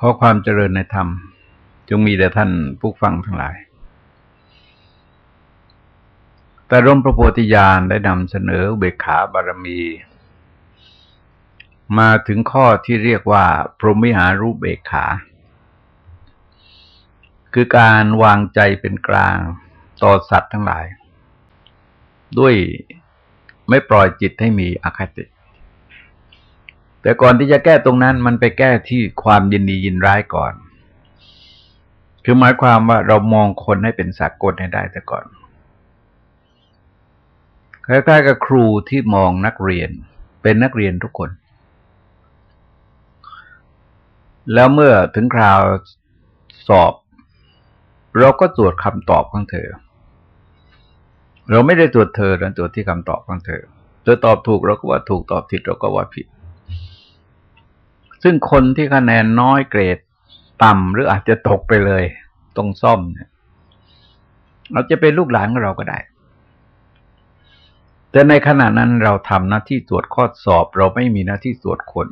ขอความเจริญในธรรม จงมีแด่ท่านผู้ฟังทั้งหลาย แต่ร่มพระโพธิญาณได้นำเสนอเบกขาบารมี มาถึงข้อที่เรียกว่า พรหมิหารูปเบกขา คือการวางใจเป็นกลางต่อสัตว์ทั้งหลาย ด้วยไม่ปล่อยจิตให้มีอคติ แต่ก่อนที่จะแก้ตรงนั้นมันไปแก้ที่ความยินดียินร้ายก่อน คือหมายความว่าเรามองคนให้เป็นสากลให้ได้แต่ก่อนคล้ายๆกับครูที่มองนักเรียน เป็นนักเรียนทุกคน แล้วเมื่อถึงคราวสอบ เราก็ตรวจคำตอบของเธอ เราไม่ได้ตรวจเธอเราตรวจที่คำตอบของเธอ เธอตอบถูกเราก็ว่าถูกตอบผิดเราก็ว่าผิด ซึ่งคนที่คะแนนน้อยเกรดต่ำหรืออาจจะตกไปเลย ตรงซ่อมเนี่ยเราจะเป็นลูกหลานของเราก็ได้ แต่ในขณะนั้นเราทำหน้าที่ตรวจข้อสอบ เราไม่มีหน้าที่ตรวจคน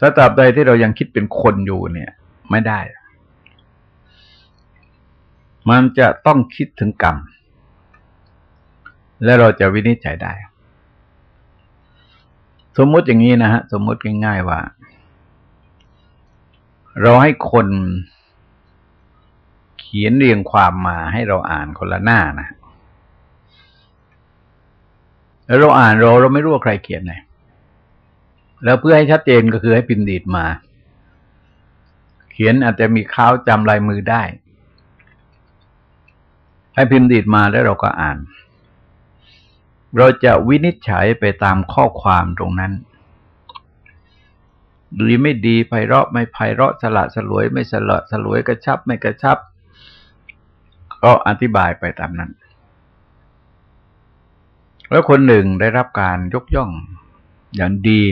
ถ้าตราบใดที่เรายังคิดเป็นคนอยู่เนี่ย ไม่ได้ มันจะต้องคิดถึงกรรม และเราจะวินิจฉัยได้ สมมุติอย่างนี้นะฮะ สมมุติง่ายๆว่า เราให้คนเขียนเรียงความมาให้เราอ่านคนละหน้านะ แล้วเราอ่านเราเราไม่รู้ว่าใครเขียนไหนแล้วเพื่อให้ชัดเจนก็คือให้พิมพ์ดีดมา เขียนอาจจะมีข้าวจำลายมือได้ ให้พิมพ์ดีดมาแล้วเราก็อ่าน เราจะวินิจฉัยไปตามข้อความตรงนั้น ดีไม่ดีไพเราะไม่ไพเราะสละสลวย ไม่สละสลวยกระชับ ไม่กระชับ ก็อธิบายไปตามนั้น แล้วคนหนึ่งได้รับการยกย่องอย่างดี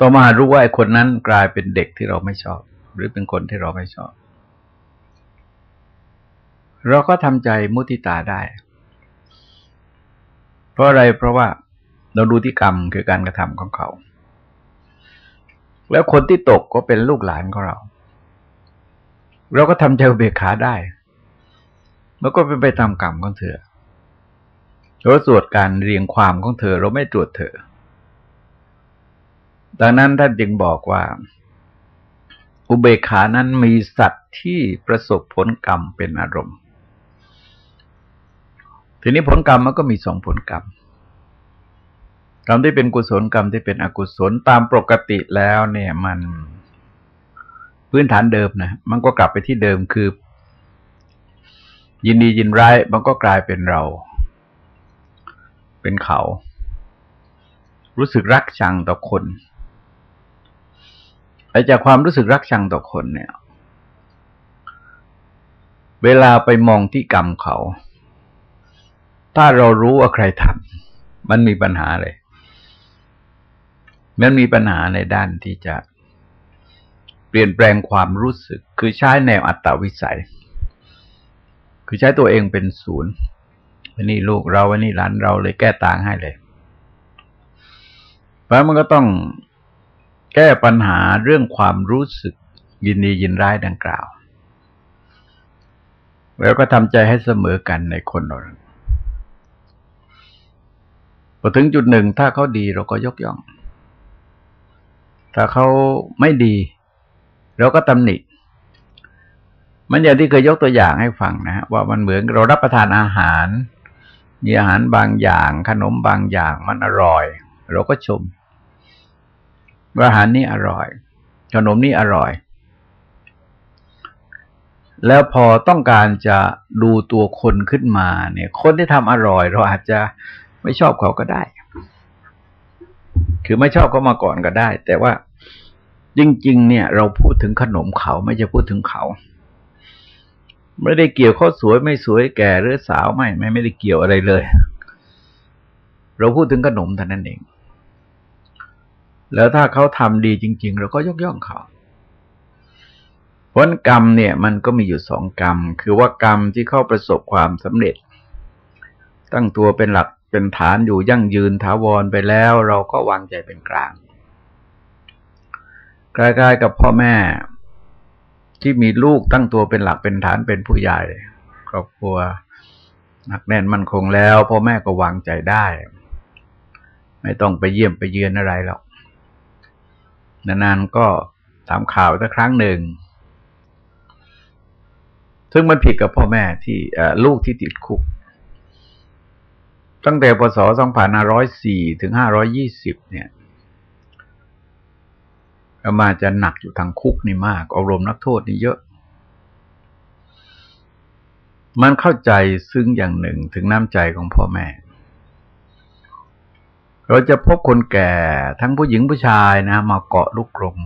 ต่อมารู้ว่าไอ้คนนั้นกลายเป็นเด็กที่เราไม่ชอบ หรือเป็นคนที่เราไม่ชอบ เราก็ทำใจมุติตาได้ เพราะอะไรเพราะว่าเราดูที่กรรมคือการกระทำของเขา แล้วคนที่ตกก็เป็นลูกหลานของเรา เราก็ทำใจเบกขาได้แล้วก็เป็นไปตามกรรมของเธอเราตรวจการเรียงความของเธอ เราไม่ตรวจเธอ ดังนั้นท่านจึงบอกว่า อุเบกขานั้นมีสัตว์ที่ประสบผลกรรมเป็นอารมณ์ ทีนี้ผลกรรมมันก็มีสองผลกรรม กรรมที่เป็นกุศลกรรมที่เป็นอกุศลตามปกติแล้วเนี่ย มันพื้นฐานเดิมนะมันก็กลับไปที่เดิมคือ ยินดียินร้ายมันก็กลายเป็นเรา เป็นเขา รู้สึกรักชังต่อคนไอ้จากความรู้สึกรักชังต่อคนเนี่ย เวลาไปมองที่กรรมเขา ถ้าเรารู้ว่าใครทำมันมีปัญหาเลย มันมีปัญหาในด้านที่จะเปลี่ยนแปลงความรู้สึก คือใช้แนวอัตตวิสัย คือใช้ตัวเองเป็นศูนย์วันนี้ลูกเราวันนี้หลานเราเลยแก้ต่างให้เลย เพราะมันก็ต้องแก้ปัญหาเรื่องความรู้สึกยินดียินร้ายดังกล่าว แล้วก็ทำใจให้เสมอกันในคนเรา พอถึงจุดหนึ่งถ้าเขาดีเราก็ยกย่อง ถ้าเขาไม่ดี เราก็ตำหนิ มันอย่างที่เคยยกตัวอย่างให้ฟังนะฮะว่ามันเหมือนเรารับประทานอาหาร มีอาหารบางอย่าง ขนมบางอย่างมันอร่อย เราก็ชมว่าอาหารนี้อร่อย ขนมนี้อร่อย แล้วพอต้องการจะดูตัวคนขึ้นมาเนี่ย คนที่ทำอร่อย เราอาจจะ ไม่ชอบเขาก็ได้ คือไม่ชอบเขามาก่อนก็ได้ แต่ว่าจริง ๆ เนี่ย เราพูดถึงขนมเขาไม่จะพูดถึงเขาไม่ได้เกี่ยวข้อสวยไม่สวยแก่หรือสาวไม่ไม่ไม่ได้เกี่ยวอะไรเลย เราพูดถึงขนมเท่านั้นเอง แล้วถ้าเขาทำดีจริง ๆ เราก็ยกย่องเขาผลกรรมเนี่ย มันก็มีอยู่สองกรรม คือว่ากรรมที่เข้าประสบความสำเร็จ ตั้งตัวเป็นหลัก เป็นฐานอยู่ยั่งยืนถาวรไปแล้ว เราก็วางใจเป็นกลางใกล้ๆกับพ่อแม่ ที่มีลูกตั้งตัวเป็นหลักเป็นฐานเป็นผู้ใหญ่ครอบครัวหนักแน่นมั่นคงแล้วพ่อแม่ก็วางใจได้ ไม่ต้องไปเยี่ยมไปเยือนอะไรหรอกนานๆก็ถามข่าวสักครั้งหนึ่ง ซึ่งมันผิดกับพ่อแม่ที่ลูกที่ติดคุก ตั้งแต่ปศ2504 ถึง 520 เนี่ยมาจะหนักอยู่ทางคุกนี่มาก อบรมนักโทษนี่เยอะ มันเข้าใจซึ่งอย่างหนึ่งถึงน้ำใจของพ่อแม่ เราจะพบคนแก่ทั้งผู้หญิงผู้ชายนะ มาเกาะลูกกรง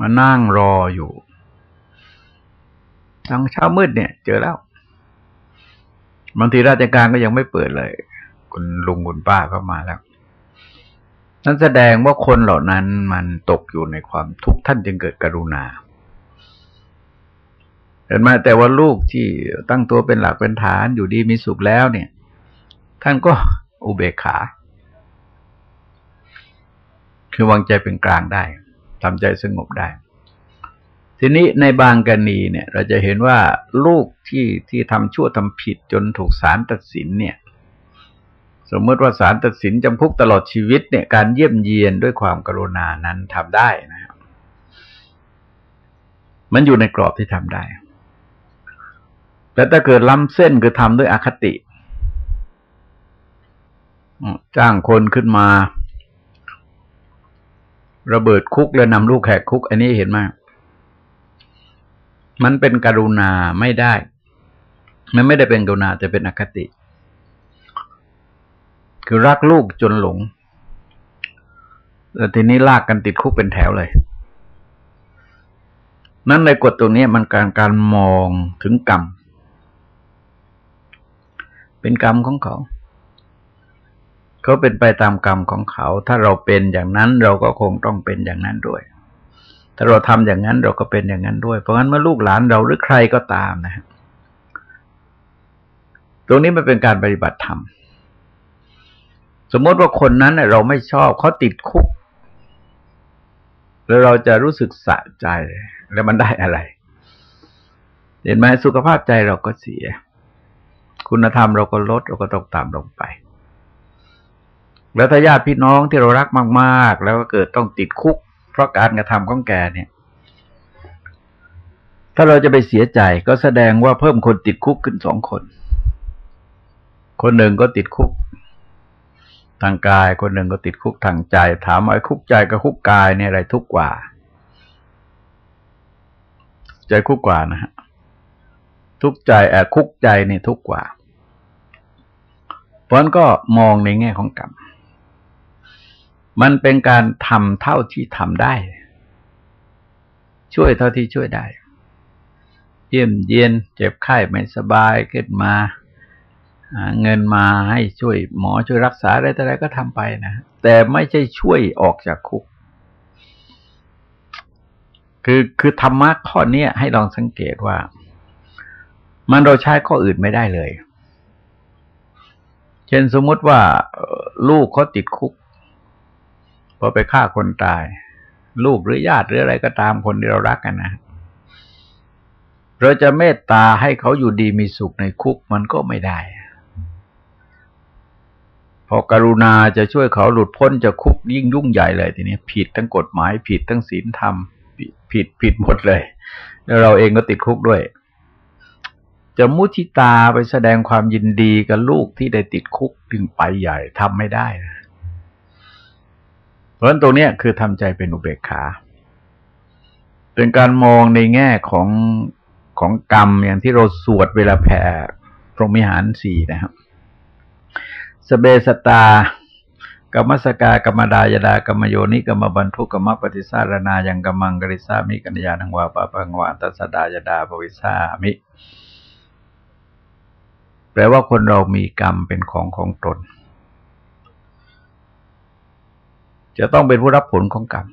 มานั่งรออยู่ทั้งเช้ามืดเนี่ย เจอแล้ว บางทีราชการก็ยังไม่เปิดเลย คุณลุงคุณป้าเข้ามาแล้วนั่นแสดงว่าคนเหล่านั้นมันตกอยู่ในความทุกข์ท่านจึงเกิดกรุณาเห็นไหมแต่ว่าลูกที่ตั้งตัวเป็นหลักเป็นฐานอยู่ดีมีสุขแล้วเนี่ย ท่านก็อุเบกขา คือวางใจเป็นกลางได้ทำใจสงบได้ ทีนี้ในบางกรณีเนี่ย เราจะเห็นว่าลูกที่ที่ทำชั่วทำผิดจนถูกศาลตัดสินเนี่ย สมมติว่าศาลตัดสินจำคุกตลอดชีวิตเนี่ยการเยี่ยมเยียนด้วยความกรุณานั้นทำได้นะครับ มันอยู่ในกรอบที่ทำได้ แต่ถ้าเกิดล้ำเส้นคือทำด้วยอคติ จ้างคนขึ้นมา ระเบิดคุกแล้วนำลูกแหกคุก อันนี้เห็นมาก มันเป็นกรุณาไม่ได้ มันไม่ได้เป็นกรุณาแต่เป็นอคติ คือรักลูกจนหลงแล้วทีนี้ลากกันติดคุกเป็นแถวเลย นั่นในกฎตรงนี้มันการการมองถึงกรรม เป็นกรรมของเขา เขาเป็นไปตามกรรมของเขา ถ้าเราเป็นอย่างนั้นเราก็คงต้องเป็นอย่างนั้นด้วย ถ้าเราทำอย่างนั้นเราก็เป็นอย่างนั้นด้วย เพราะงั้นเมื่อลูกหลานเราหรือใครก็ตามนะตรงนี้มันเป็นการปฏิบัติธรรมสมมติว่าคนนั้นเราไม่ชอบเขาติดคุก แล้วเราจะรู้สึกสะใจแล้วมันได้อะไร เห็นไหมสุขภาพใจเราก็เสีย คุณธรรมเราก็ลดเราก็ตกต่ำลงไป แล้วถ้าญาติพี่น้องที่เรารักมาก ๆ แล้วก็เกิดต้องติดคุก เพราะการกระทำของแกเนี่ย ถ้าเราจะไปเสียใจก็แสดงว่าเพิ่มคนติดคุกขึ้นสองคน คนหนึ่งก็ติดคุก ทางกาย คนหนึ่งก็ติดคุกทางใจ ถามว่าคุกใจกับคุกกายเนี่ยอะไรทุกกว่า ใจคุกกว่านะฮะทุกใจแอบคุกใจนี่ทุกกว่า เพราะนั้นก็มองในแง่ของกรรม มันเป็นการทำเท่าที่ทำได้ ช่วยเท่าที่ช่วยได้ เยี่ยมเยียนเจ็บไข้ไม่สบายขึ้นมาเงินมาให้ช่วยหมอช่วยรักษาอะไรแต่อะไรก็ทำไปนะ แต่ไม่ใช่ช่วยออกจากคุก คือคือธรรมะข้อนี้ให้ลองสังเกตว่า มันเราใช้ข้ออื่นไม่ได้เลย เช่นสมมติว่าลูกเขาติดคุก พอไปฆ่าคนตาย ลูกหรือญาติหรืออะไรก็ตามคนที่เรารักกันนะ เราจะเมตตาให้เขาอยู่ดีมีสุขในคุกมันก็ไม่ได้ พอกรุณาจะช่วยเขาหลุดพ้นจากคุกยิ่งยุ่งใหญ่เลยทีนี้ผิดทั้งกฎหมายผิดทั้งศีลธรรม ผิดผิดหมดเลย แล้วเราเองก็ติดคุกด้วยจะมุทิตาไปแสดงความยินดีกับลูกที่ได้ติดคุกถึงไปใหญ่ทำไม่ได้นะ เพราะฉะนั้นตรงนี้คือทำใจเป็นอุเบกขา เป็นการมองในแง่ของของกรรมอย่างที่เราสวดเวลาแผ่พรหมิหารสี่นะครับสเบสตากรรมสกากรรมดายดากรรมโยนิกรรมบรรทุกรรมปฏิสารนายังกรรมังกริสามิกัญญาณังวาปะปังวาตัสดายดาภวิสามิแปลว่าคนเรามีกรรมเป็นของของตน จะต้องเป็นผู้รับผลของกรรม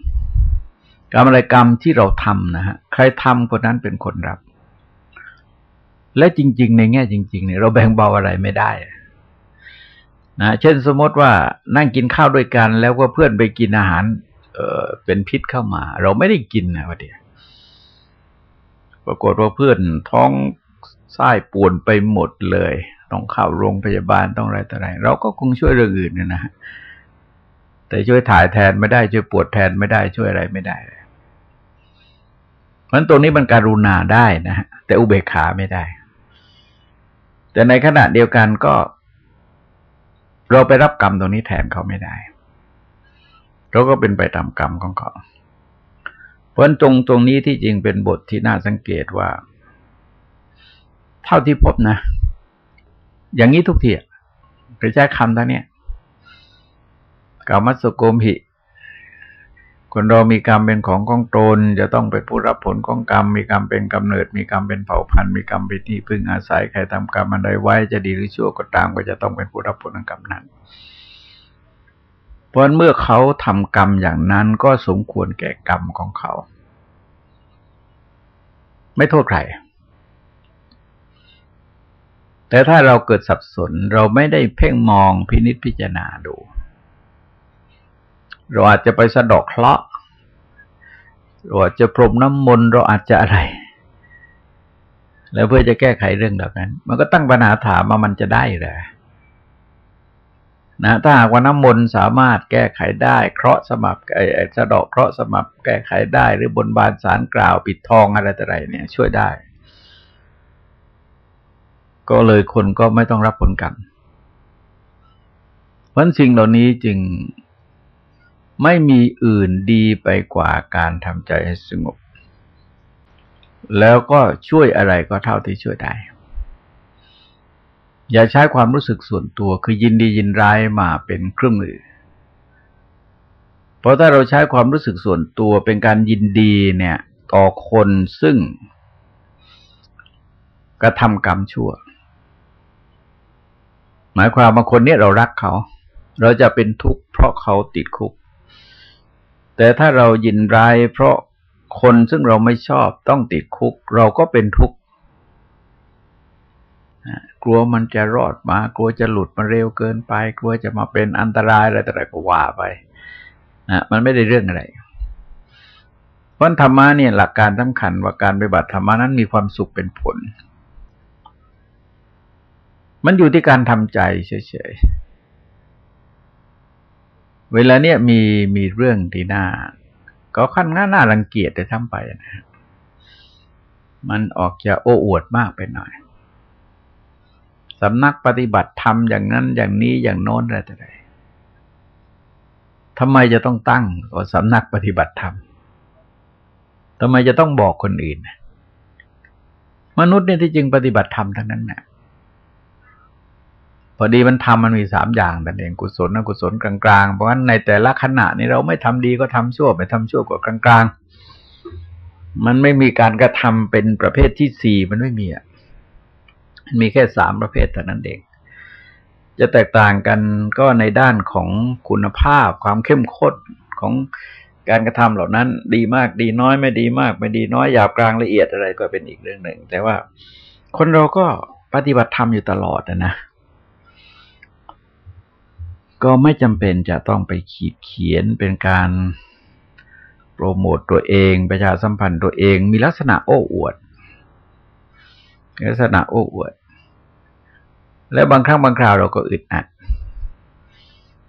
กรรมอะไรกรรมที่เราทำนะฮะใครทำคนนั้นเป็นคนรับ และจริง ๆ ในแง่จริง ๆ เนี่ยเราแบ่งเบาอะไรไม่ได้นะเช่นสมมติว่านั่งกินข้าวด้วยกัน แล้วก็เพื่อนไปกินอาหาร เออเป็นพิษเข้ามา เราไม่ได้กินนะวะเดียวปรากฏว่าเพื่อนท้องไส้ปวนไปหมดเลย ต้องเข้าโรงพยาบาลต้องอะไรต่ออะไร เราก็คงช่วยเรื่องอื่นนะนะ แต่ช่วยถ่ายแทนไม่ได้ ช่วยปวดแทนไม่ได้ช่วยอะไรไม่ได้เพราะตรงนี้มันการุณาได้นะฮะแต่อุเบกขาไม่ได้ แต่ในขณะเดียวกันก็ เราไปรับกรรมตรงนี้แทนเขาไม่ได้เราก็เป็นไปตามกรรมของเขาเพราะตรงตรงนี้ที่จริงเป็นบทที่น่าสังเกตว่า เท่าที่พบนะ อย่างนี้ทุกทีไปใช้คำทั้งนี้ กรรมสโกมหิ คนเรามีกรรมเป็นของของตน จะต้องเป็นผู้รับผลของกรรม มีกรรมเป็นกำเนิด มีกรรมเป็นเผ่าพันธุ์ มีกรรมเป็นที่พึ่งอาศัย ใครทำกรรมอะไรไว้ จะดีหรือชั่วก็ตาม ก็จะต้องเป็นผู้รับผลของกรรมนั้น เพราะเมื่อเขาทำกรรมอย่างนั้นก็สมควรแก่กรรมของเขา ไม่โทษใครแต่ถ้าเราเกิดสับสนเราไม่ได้เพ่งมองพินิษพิจารณาดู เราอาจจะไปสะดอกเคราะห์เราอาจจะพรมน้ำมนต์เราอาจจะอะไร แล้วเพื่อจะแก้ไขเรื่องแบบนั้น มันก็ตั้งปัญหาถามมามันจะได้หรือนะถ้าหากว่าน้ำมนต์สามารถแก้ไขได้เคราะห์สมับไอ้สะดอกเคราะห์สมับแก้ไขได้ หรือบนบานสารกล่าวปิดทองอะไรต่ออะไรเนี่ย ช่วยได้ ก็เลยคนก็ไม่ต้องรับผลกรรมเพราะสิ่งเหล่านี้จึง ไม่มีอื่นดีไปกว่าการทำใจให้สงบ แล้วก็ช่วยอะไรก็เท่าที่ช่วยได้ อย่าใช้ความรู้สึกส่วนตัวคือยินดียินร้ายมาเป็นเครื่องมือ เพราะถ้าเราใช้ความรู้สึกส่วนตัวเป็นการยินดีเนี่ยต่อคนซึ่งกระทำกรรมชั่ว หมายความว่าคนนี้เรารักเขา เราจะเป็นทุกข์เพราะเขาติดคุก แต่ถ้าเรายินร้ายเพราะคนซึ่งเราไม่ชอบต้องติดคุก เราก็เป็นทุกข์กลัวมันจะรอดมา กลัวจะหลุดมาเร็วเกินไป กลัวจะมาเป็นอันตรายอะไรแต่อะไรก็ว่าไปนะมันไม่ได้เรื่องอะไรเพราะธรรมะเนี่ยหลักการสำคัญว่าการปฏิบัติธรรมะนั้นมีความสุขเป็นผล มันอยู่ที่การทำใจเฉยๆ เวลาเนี้ยมีมีเรื่องที่น่าก็ค่อนข้างน่ารังเกียจแต่ทำไปนะมันออกจะโอ้อวดมากไปหน่อยสำนักปฏิบัติธรรมอย่างนั้นอย่างนี้อย่างโน้นอะไรแต่ใดทำไมจะต้องตั้งว่าสำนักปฏิบัติธรรมทำไมจะต้องบอกคนอื่น มนุษย์เนี่ยที่จริงปฏิบัติธรรมทั้งนั้นนะ่ะ พอดีมันทำมันมีสามอย่างแต่เองกุศลอกุศลกลางๆ เพราะฉะนั้นในแต่ละขณะนี้เราไม่ทำดีก็ทำชั่วไปทำชั่วกว่ากลางๆ มันไม่มีการกระทำเป็นประเภทที่สี่มันไม่มีอะมันมีแค่สามประเภทเท่านั้นเอง จะแตกต่างกันก็ในด้านของคุณภาพความเข้มข้นของการกระทำเหล่านั้น ดีมากดีน้อยไม่ดีมาก ไม่ดีน้อยหยาบกลางละเอียดอะไรก็เป็นอีกเรื่องหนึ่ง แต่ว่าคนเราก็ปฏิบัติธรรมอยู่ตลอดนะ ก็ไม่จำเป็นจะต้องไปขีดเขียนเป็นการโปรโมตตัวเอง ประชาสัมพันธ์ตัวเอง มีลักษณะโอ้อวด ลักษณะโอ้อวด และบางครั้งบางคราวเราก็อึดอัด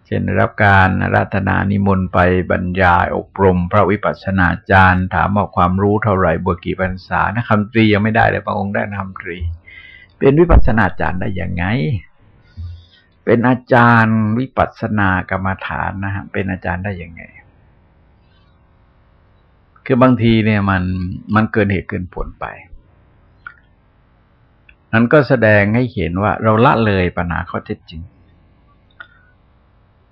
เช่นรับการรัตนานิมนต์ไปบรรยายอบรม พระวิปัสสนาจารย์ ถามว่าความรู้เท่าไหร่บวกี่พรรษานะคำตรียังไม่ได้เลยบางองค์ได้คำตรี เป็นวิปัสสนาจารย์ได้อย่างไง เป็นอาจารย์วิปัสสนากรรมฐานนะฮะเป็นอาจารย์ได้ยังไง คือบางทีเนี่ยมันมันเกินเหตุเกินผลไป นั้นก็แสดงให้เห็นว่าเราละเลยปัญหาข้อเท็จจริง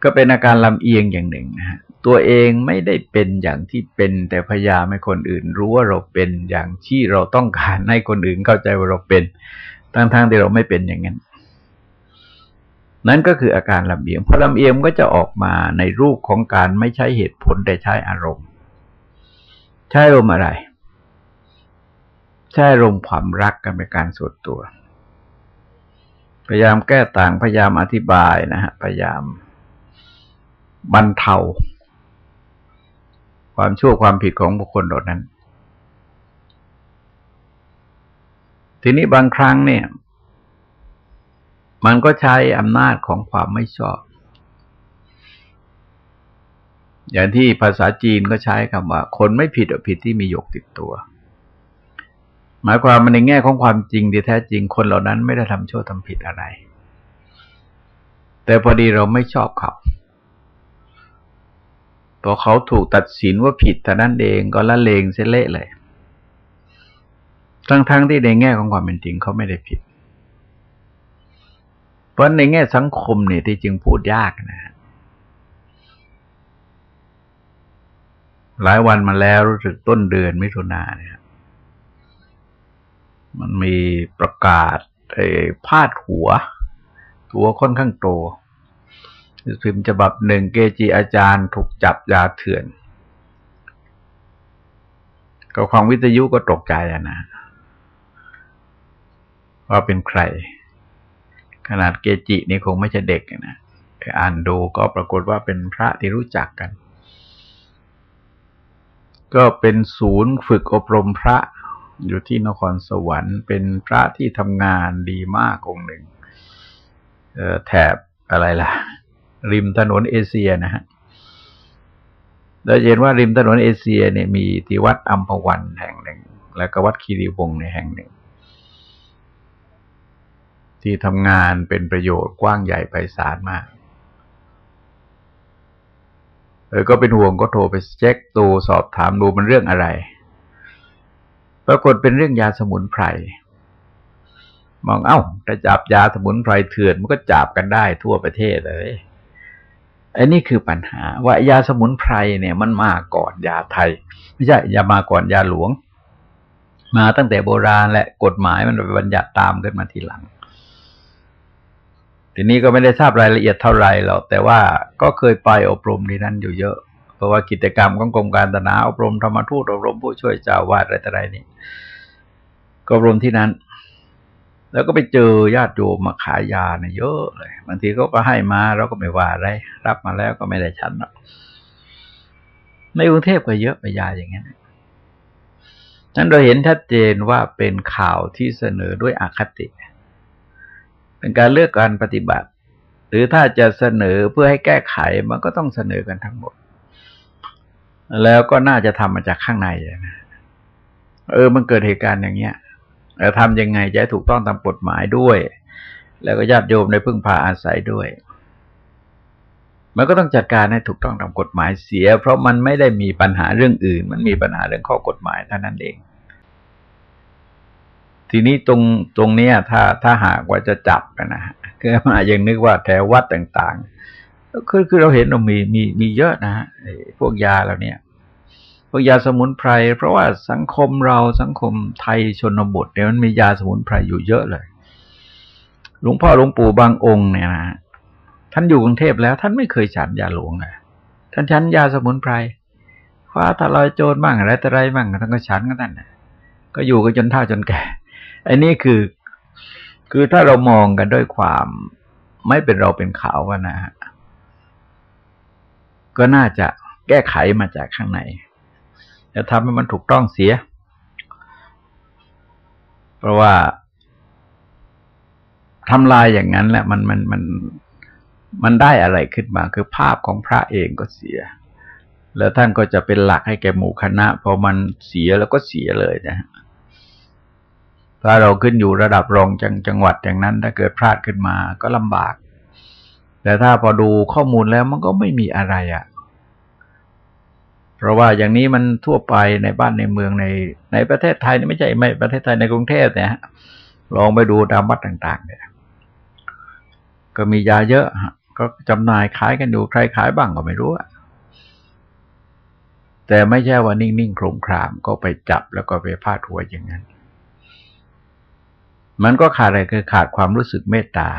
ก็เป็นอาการลำเอียงอย่างหนึ่งนะฮะตัวเองไม่ได้เป็นอย่างที่เป็น แต่พยายามให้คนอื่น รู้ว่าเราเป็นอย่างที่เราต้องการให้คนอื่นเข้าใจว่าเราเป็นทั้งๆที่เราไม่เป็นอย่างนั้น นั่นก็คืออาการลำเอียงพอลำเอียงก็จะออกมาในรูปของการไม่ใช้เหตุผลแต่ใช้อารมณ์ ใช้อารมณ์อะไร ใช้อารมณ์ความรักกันเป็นการส่วนตัว พยายามแก้ต่างพยายามอธิบายนะฮะพยายามบรรเทา ความชั่วความผิดของบุคคลเหล่านั้น ทีนี้บางครั้งเนี่ย มันก็ใช้อำนาจของความไม่ชอบ อย่างที่ภาษาจีนก็ใช้คำว่า คนไม่ผิดอผิดที่มีหยกติดตัว หมายความมันในแง่ของความจริงที่แท้จริงคนเหล่านั้นไม่ได้ทำชั่วทำผิดอะไร แต่พอดีเราไม่ชอบเขาพอเขาถูกตัดสินว่าผิดแต่นั้นเองก็ละเลงเสเละเลย ทั้งๆทที่ในแง่ของความเป็นจริงเขาไม่ได้ผิด เพราะในแง่สังคมเนี่ยที่จริงพูดยากนะ หลายวันมาแล้วรู้สึกต้นเดือนมิถุนาเนี่ยมันมีประกาศไอ้พาดหัว ตัวค่อนข้างโตพิมพ์ฉบับหนึ่งเกจิอาจารย์ถูกจับยาเถื่อนก็ความวิทยุก็ตกใจนะ ว่าเป็นใคร ขนาดเกจินี่คงไม่ใช่เด็กนะอ่านดูก็ปรากฏว่าเป็นพระที่รู้จักกัน ก็เป็นศูนย์ฝึกอบรมพระอยู่ที่นครสวรรค์ เป็นพระที่ทำงานดีมากองหนึ่งแถบอะไรล่ะ ริมถนนเอเชียนะฮะเราเห็นว่าริมถนนเอเชียเนี่ยมีที่วัดอัมพวันแห่งหนึ่ง แล้วก็วัดคีรีวงในแห่งหนึ่ง ที่ทำงานเป็นประโยชน์กว้างใหญ่ไพศาลมากเออก็เป็นห่วงก็โทรไปเช็คตัวสอบถามดูมันเรื่องอะไร ปรากฏเป็นเรื่องยาสมุนไพร มองเอา้าถ้าจับยาสมุนไพรเถื่อนมันก็จับกันได้ทั่วประเทศเลยอันนี้คือปัญหา ว่ายาสมุนไพรเนี่ยมันมาก่อนยาไทย ไม่ใช่ยามาก่อนยาหลวง มาตั้งแต่โบราณและกฎหมายมันบัญญัติตามขึ้นมาทีหลัง ทีนี้ก็ไม่ได้ทราบรายละเอียดเท่าไหร่หรอกแต่ว่าก็เคยไปอบรมที่นั่นอยู่เยอะ เพราะว่ากิจกรรมของกรมการตนาอบรมธรรมทูตอบรมผู้ช่วยเจ้าวาดอะไรต่ออะไรนี่ก็อบรมที่นั้น แล้วก็ไปเจอญาติโยมมาขายยาเนี่ยเยอะเลยบางทีเขาก็ให้มาเราก็ไม่ว่าอะไร รับมาแล้วก็ไม่ได้ชั้นหรอกในกรุงเทพก็เยอะไปยาอย่างนี้นนั้นเราเห็นชัดเจนว่าเป็นข่าวที่เสนอด้วยอคติเป็นการเลือกการปฏิบัติ หรือถ้าจะเสนอเพื่อให้แก้ไขมันก็ต้องเสนอกันทั้งหมด แล้วก็น่าจะทำมาจากข้างในนะเออ มันเกิดเหตุการณ์อย่างเงี้ยแล้วทำยังไงจะถูกต้องตามกฎหมายด้วย แล้วก็ญาติโยมในพึ่งพาอาศัยด้วย มันก็ต้องจัดการให้ถูกต้องตามกฎหมายเสีย เพราะมันไม่ได้มีปัญหาเรื่องอื่น มันมีปัญหาเรื่องข้อกฎหมายเท่านั้นเอง ทีนี้ตรงตรงเนี้ยถ้าถ้าหากว่าจะจับนะฮะคือมายังนึกว่าแถววัดต่างๆคือคือเราเห็นเรามีมีมีเยอะนะฮะพวกยาเหล่านี้พวกยาสมุนไพร เพราะว่าสังคมเราสังคมไทยชนบทเนี่ยมันมียาสมุนไพรอยู่เยอะเลย หลวงพ่อหลวงปู่บางองค์เนี่ยนะท่านอยู่กรุงเทพแล้ว ท่านไม่เคยฉันยาหลวงอะท่านฉันยาสมุนไพรคว้าทลายโจรบ้างอะไรแต่ไรบ้างท่านก็ฉันก็นั่นก็อยู่กันจนเฒ่าจนแก่ อันนี้คือคือถ้าเรามองกันด้วยความไม่เป็นเราเป็นเขาว่านะฮะก็น่าจะแก้ไขมาจากข้างในจะทำให้มันถูกต้องเสีย เพราะว่าทำลายอย่างนั้นแหละมันมันมันมันได้อะไรขึ้นมา คือภาพของพระเองก็เสีย แล้วท่านก็จะเป็นหลักให้แก่หมู่คณะพอมันเสียแล้วก็เสียเลยนะ ถ้าเราขึ้นอยู่ระดับรองจังจังหวัดอย่างนั้น ถ้าเกิดพลาดขึ้นมาก็ลำบาก แต่ถ้าพอดูข้อมูลแล้วมันก็ไม่มีอะไรอะ่ะ เพราะว่าอย่างนี้มันทั่วไปในบ้านในเมืองในในประเทศไทยนี่ไม่ใช่ไม่ประเทศไทยในกรุงเทพเนี่ยลองไปดูตามวัดต่าง ๆ เนี่ย ก็มียาเยอะก็จำหน่ายขายกันอยู่ใครขายบ้างก็ไม่รู้อะแต่ไม่ใช่ว่านิ่งๆโครงครามก็ไปจับแล้วก็ไปพาดหัวอย่างนั้น มันก็ขาดอะไรคือขาดความรู้สึกเมตตา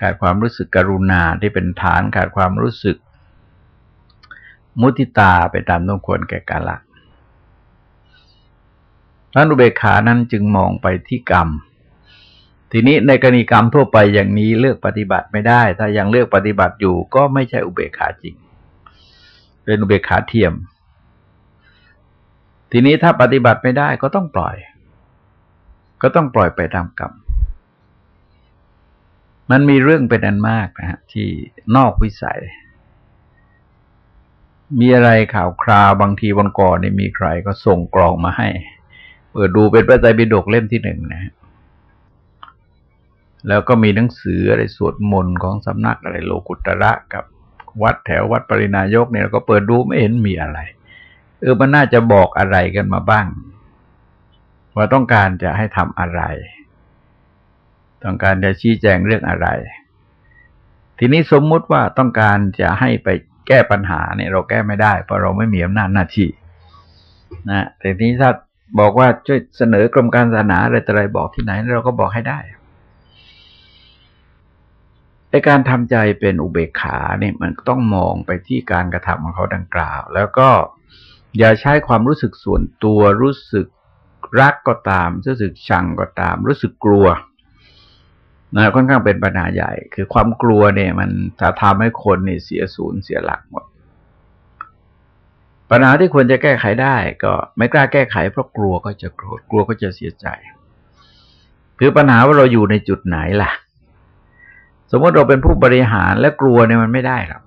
ขาดความรู้สึกกรุณาที่เป็นฐานขาดความรู้สึก มุติตาไปตามต้องควรแก่กาละท่านอุเบกขานั้นจึงมองไปที่กรรม ทีนี้ในกรณีกรรมทั่วไปอย่างนี้เลือกปฏิบัติไม่ได้ ถ้ายังเลือกปฏิบัติอยู่ก็ไม่ใช่อุเบกขาจริง เป็นอุเบกขาเทียม ทีนี้ถ้าปฏิบัติไม่ได้ก็ต้องปล่อย ก็ต้องปล่อยไปตามกรรม มันมีเรื่องเป็นอันมากนะฮะที่นอกวิสัย มีอะไรข่าวคราวบางทีวันก่อนนี่มีใครก็ส่งกรองมาให้ เปิดดูเป็นพระไตรปิฎกเล่มที่หนึ่งนะแล้วก็มีหนังสืออะไรสวดมนต์ของสำนักอะไรโลกุตระกับวัดแถววัดปรินายกเนี่ยเราก็เปิดดูไม่เห็นมีอะไร เออมันน่าจะบอกอะไรกันมาบ้าง ว่าต้องการจะให้ทำอะไร ต้องการจะชี้แจงเรื่องอะไร ทีนี้สมมุติว่าต้องการจะให้ไปแก้ปัญหาเนี่ยเราแก้ไม่ได้ เพราะเราไม่มีอำนาจหน้าที่นะแต่ทีนี้ถ้าบอกว่าช่วยเสนอกรมการศาสนาอะไรต่ออะไรบอกที่ไหนเราก็บอกให้ได้ในการทำใจเป็นอุเบกขาเนี่ยมันต้องมองไปที่การกระทำของเขาดังกล่าว แล้วก็อย่าใช้ความรู้สึกส่วนตัวรู้สึก รักก็ตามรู้สึกชังก็ตาม รู้สึกกลัวนะค่อนข้างเป็นปัญหาใหญ่ คือความกลัวเนี่ย มันจะทำให้คนเนี่ยเสียศูนย์เสียหลักหมด ปัญหาที่ควรจะแก้ไขได้ ก็ไม่กล้าแก้ไขเพราะกลัวก็จะโกรธกลัวก็จะเสียใจ คือปัญหาว่าเราอยู่ในจุดไหนล่ะ สมมติเราเป็นผู้บริหารและกลัวเนี่ยมันไม่ได้ครับ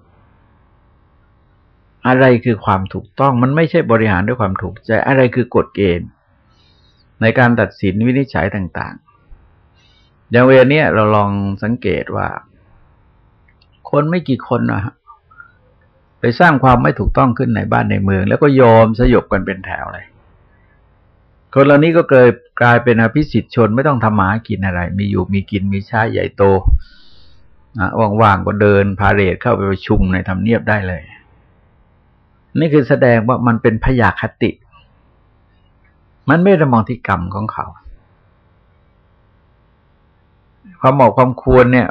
อะไรคือความถูกต้องมันไม่ใช่บริหารด้วยความถูกใจ อะไรคือกฎเกณฑ์ ในการตัดสินวินิจฉัยต่างๆ อย่างเวลานี้เราลองสังเกตว่า คนไม่กี่คนนะฮะไปสร้างความไม่ถูกต้องขึ้นในบ้านในเมือง แล้วก็ยอมสยบกันเป็นแถวเลย คนเหล่านี้ก็เกิดกลายเป็นอภิสิทธิชนไม่ต้องทำหมากินอะไร มีอยู่มีกินมีใช้ใหญ่โตนะว่างๆก็เดินพาเรดเข้าไปประชุมในทำเนียบได้เลย นี่คือแสดงว่ามันเป็นพยาคติ มันไม่ได้มองที่กรรมของเขา ความเหมาะความควรเนี่ย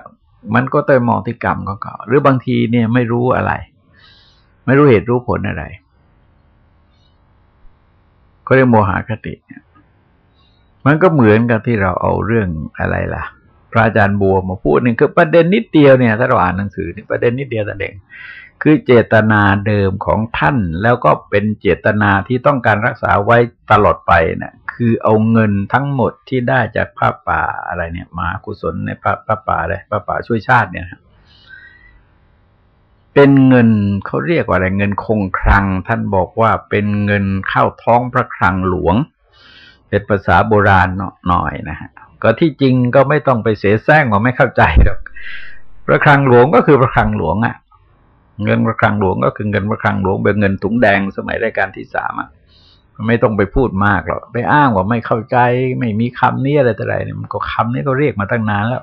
มันก็ต้องมองที่กรรมของเขา หรือบางทีเนี่ยไม่รู้อะไร ไม่รู้เหตุรู้ผลอะไรก็เรียกโมหะคติเนี่ยมันก็เหมือนกับที่เราเอาเรื่องอะไรล่ะ พระอาจารย์บัวมาพูดหนึ่งคือประเด็นนิดเดียวเนี่ยถ้าเราอ่านหนังสือนี่ประเด็นนิดเดียวแต่เอง คือเจตนาเดิมของท่าน แล้วก็เป็นเจตนาที่ต้องการรักษาไว้ตลอดไปเนะ่ยคือเอาเงินทั้งหมดที่ได้จากพระป่าอะไรเนี่ย มากุศลในพระพระป่าเลยพระป่าช่วยชาติเนี่ยเป็นเงินเขาเรียกว่าอะไรเงินคงคลัง ท่านบอกว่าเป็นเงินเข้าท้องพระคลังหลวง เป็นภาษาโบราณหน่อยนะฮะก็ที่จริงก็ไม่ต้องไปเสียแซงว่าไม่เข้าใจหรอกพระคลังหลวงก็คือพระคลังหลวงอะ่ะ เงินพระคลังหลวงก็คือเงินพระคลังหลวงเป็นเงินถุงแดงสมัยรายการที่สามอะไม่ต้องไปพูดมากหรอกไปอ้างว่าไม่เข้าใจ ไม่มีคำนี้อะไรแต่ไรเนี่ยมันก็คำนี้ก็เรียกมาตั้งนานแล้ว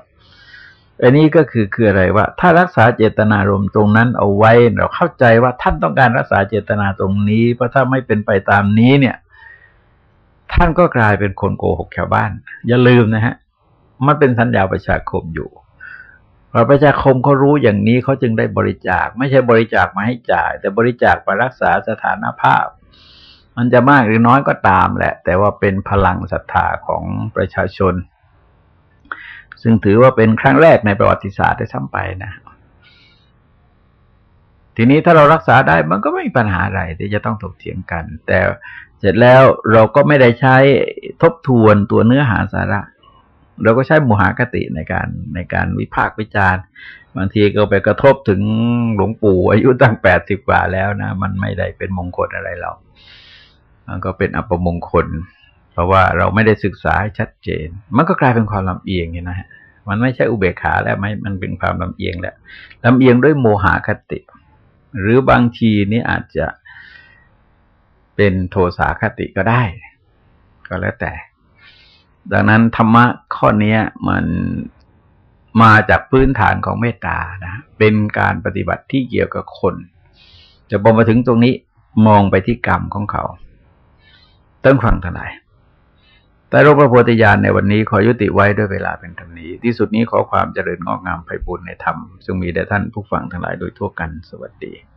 อันนี้ก็คือคืออะไรว่า ถ้ารักษาเจตนารมณ์ตรงนั้นเอาไว้เราเข้าใจว่าท่านต้องการรักษาเจตนาตรงนี้ เพราะถ้าไม่เป็นไปตามนี้เนี่ย ท่านก็กลายเป็นคนโกหกชาวบ้าน อย่าลืมนะฮะ มันเป็นสัญญาประชาคมอยู่ พอประชาคมเขารู้อย่างนี้เขาจึงได้บริจาค ไม่ใช่บริจาคมาให้จ่าย แต่บริจาคไปรักษาสถานภาพ มันจะมากหรือน้อยก็ตามแหละ แต่ว่าเป็นพลังศรัทธาของประชาชน ซึ่งถือว่าเป็นครั้งแรกในประวัติศาสตร์ได้ซ้ำไปนะทีนี้ถ้าเรารักษาได้มันก็ไม่มีปัญหาอะไรที่จะต้องถกเถียงกัน แต่เสร็จแล้วเราก็ไม่ได้ใช้ทบทวนตัวเนื้อหาสาระ เราก็ใช้มุหากติในการในการวิพากษ์วิจารณ์ บางทีก็ไปกระทบถึงหลวงปู่อายุตั้งแปดสิบกว่าแล้วนะ มันไม่ได้เป็นมงคลอะไรหรอกมันก็เป็นอัปมงคล เพราะว่าเราไม่ได้ศึกษาให้ชัดเจน มันก็กลายเป็นความลำเอียงนะฮะมันไม่ใช่อุเบกขาแล้วไม่มันเป็นความลำเอียงแล้วลำเอียงด้วยโมหะคติ หรือบางทีนี่อาจจะเป็นโทสาคติก็ได้ ก็แล้วแต่ ดังนั้นธรรมะข้อนี้มันมาจากพื้นฐานของเมตตานะเป็นการปฏิบัติที่เกี่ยวกับคน จะบอมาถึงตรงนี้มองไปที่กรรมของเขาต้งฟังทนายแต่โลกพระโพธิญาณในวันนี้ขอยุติไว้ด้วยเวลาเป็นธรรมนี้ ที่สุดนี้ขอความเจริญงอกงามไพบูรณ์ในธรรมซึ่งมีแด่ท่านผู้ฟังทั้งหลายโดยทั่วกันสวัสดี